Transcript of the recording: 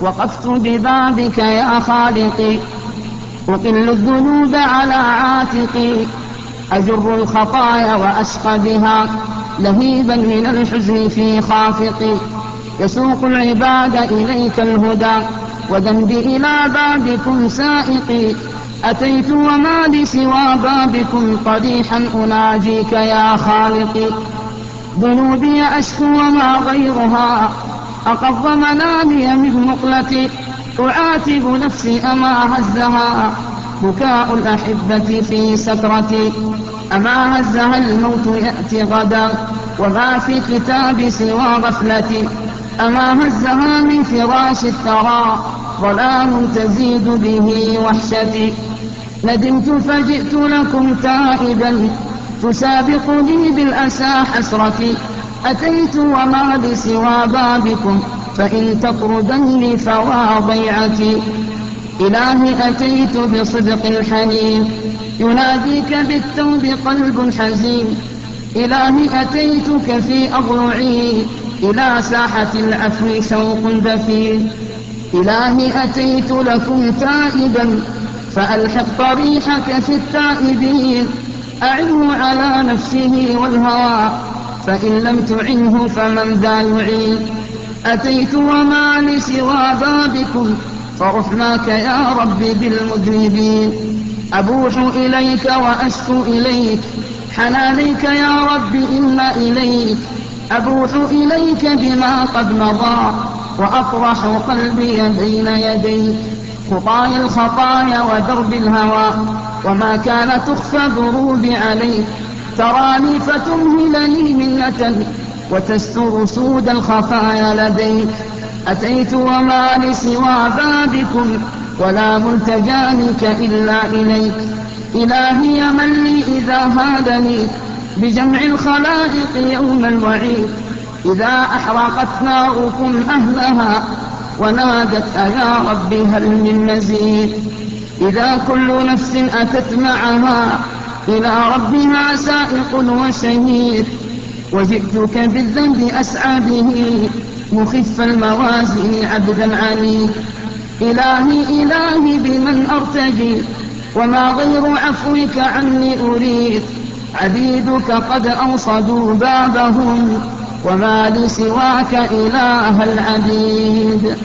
وقفت ببابك يا خالقي أقل الذنوب على عاتقي أجر الخطايا وأشقى بها. لهيبا من الحزن في خافقي يسوق العباد إليك الهدى. وذنبي إلى بابكم سائقي أتيت وما لي سوى بابكم قديحا أناجيك يا خالقي ذنوبي أشكو وما غيرها. أقض منامي من مقلتي أعاتب نفسي أما هزها بكاء الأحبة في سكرتي أما هزها الموت يأتي غدا. وما في كتاب سوى غفلتي أما هزها من فراش الثرى. ظلام تزيد به وحشتي. ندمت فجئت لكم تائبا تسابقني بالأسى حسرتي. أتيت وما بسوى بابكم فإن تطردني فوا ضيعتي. إلهي أتيت بصدق الحنين يناديك بالتوب قلب حزين. إلهي أتيتك في أضلعي. إلى ساحة العفو شوق دفين. إلهي أتيت لكم تائبا فألحق طريحك في التائبين. أعنه على نفسه والهوى. فإن لم تعنه فمن ذا يعين؟ أتيت وما لسوى بابكم فرحناك يا رب بالمذنبين. أبوح إليك وأشكو إليك حنانيك يا رب إلا إليك. أبوح إليك بما قد مضى وأفرح قلبي بين يديك. خطاي الخطايا ودرب الهوى وما كان تخفى ذروبي عليك. تراني فتمهلني منة وتستر سود الخفايا لديك أتيت وما لسوى بابكم ولا ملتجا منك إلا إليك. إلهي من لي إذا هادني بجمع الخلائق يوم الوعيد. إذا أحرقت ناركم أهلها ونادت أيا رب هل من مزيد. إذا كل نفس أتت معها إلى ربها سائق وشهيد وجئتك بالذنب أسعى به مخف الموازين عبدا عنيد إلهي إلهي بمن أرتجي وما غير عفوك عني أريد. عبيدك قد أوصدوا بابهم وما لسواك إله العبيد.